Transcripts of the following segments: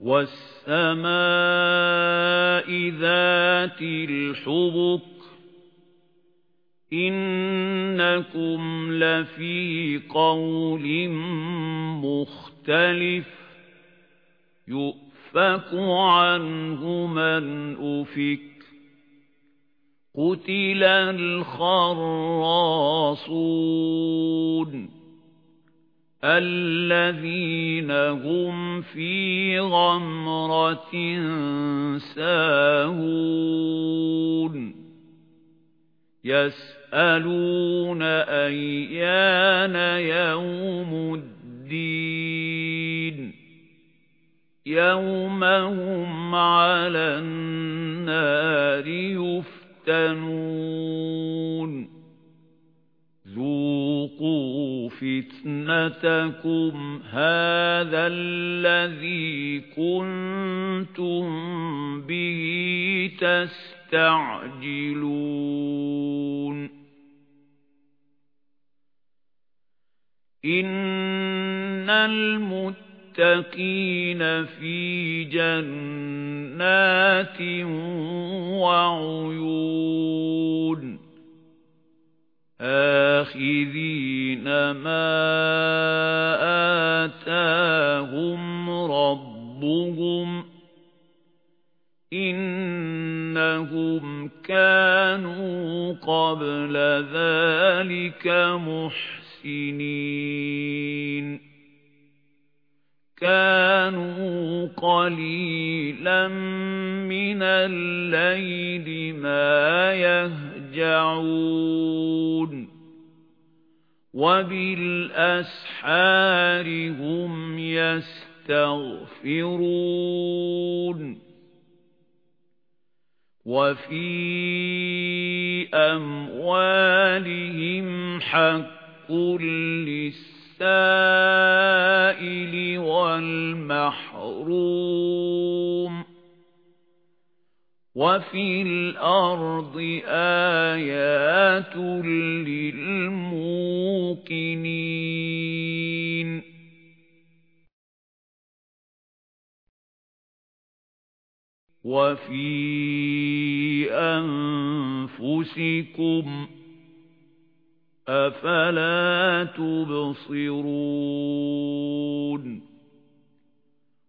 وَالسَّمَاءِ ذَاتِ الْحُبُكِ إِنَّكُمْ لَفِي قَوْلٍ مُخْتَلِفٍ يُؤْفَكُ عَنْهُ مَنْ أُفِكَ قُتِلَ الْخَرَّاصُونَ الَّذِينَ هُمْ فِي غَمْرَةٍ سَاهُونَ. يَسْأَلُونَ أَيَّانَ يَوْمُ الدِّينِ. يَوْمَ هُمْ عَلَى النَّارِ يُفْتَنُونَ. ذُوقُوا فِتْنَتَكُمْ هَذَا الَّذِي كُنتُم بِهِ تَسْتَعْجِلُونَ إِنَّ الْمُتَّقِينَ فِي جَنَّاتٍ وَعُيُونٍ آخِذِينَ مَا آتَاهُمْ رَبُّهُمْ إِنَّهُمْ كَانُوا قَبْلَ ذَلِكَ مُحْسِنِينَ كَانُوا قَلِيلًا مِنَ اللَّيْلِ مَا يَهْجَعُونَ وَبِالْأَسْحَارِ هُمْ يَسْتَغْفِرُونَ. وَفِي أَمْوَالِهِمْ حَقٌّ لِلسَّائِلِ وَالْمَحْرُومِ. وَفِي الْأَرْضِ آيَاتٌ لِلْمُوقِنِينَ. وَفِي أَنفُسِكُمْ أَفَلَا تُبْصِرُونَ.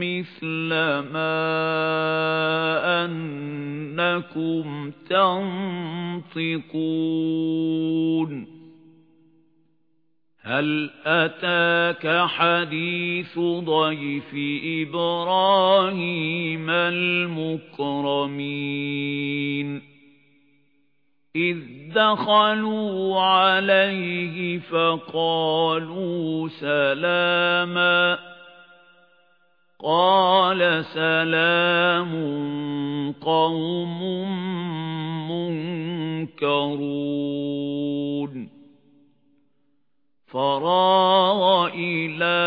مِثْلَ مَا أَنَّكُمْ تَنطِقُونَ هَلْ أَتَاكَ حَدِيثُ ضَيْفِ إِبْرَاهِيمَ الْمُكْرَمِينَ إِذْ دَخَلُوا عَلَيْهِ فَقَالُوا سَلَامًا قَالَ سَلَامٌ قَوْمٌ مُنكَرُونَ. فَرَاغَ إِلَى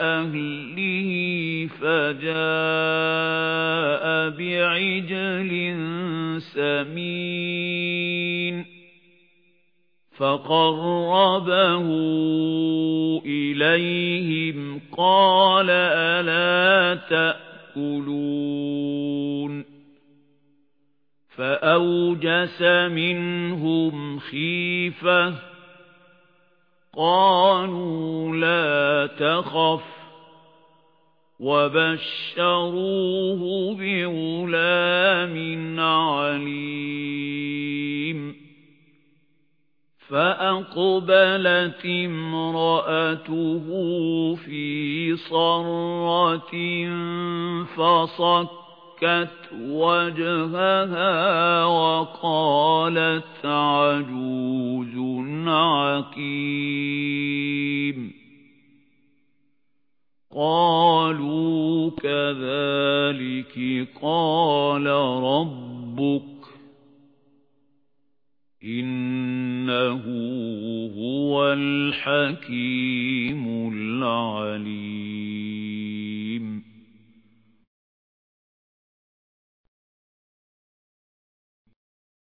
أَهْلِهِ فَجَاءَ بِعِجْلٍ سَمِينٍ. فَقَرَّبَهُ إِلَيْهِمْ قَالَ أَلَا تَأْكُلُونَ فَأَوْجَسَ مِنْهُمْ خِيفَةً قَالُوا لَا تَخَفْ وَبَشَّرُوهُ فَأَقْبَلَتِ امْرَأَتُهُ فِي صَرَّةٍ فَصَكَّتْ وَجْهَهَا وَقَالَتْ عَجُوزٌ عَقِيمٌ. قَالُوا كَذَلِكِ قَالَ رَبُّكِ. إِنَّهُ هُوَ الْحَكِيمُ الْعَلِيمُ.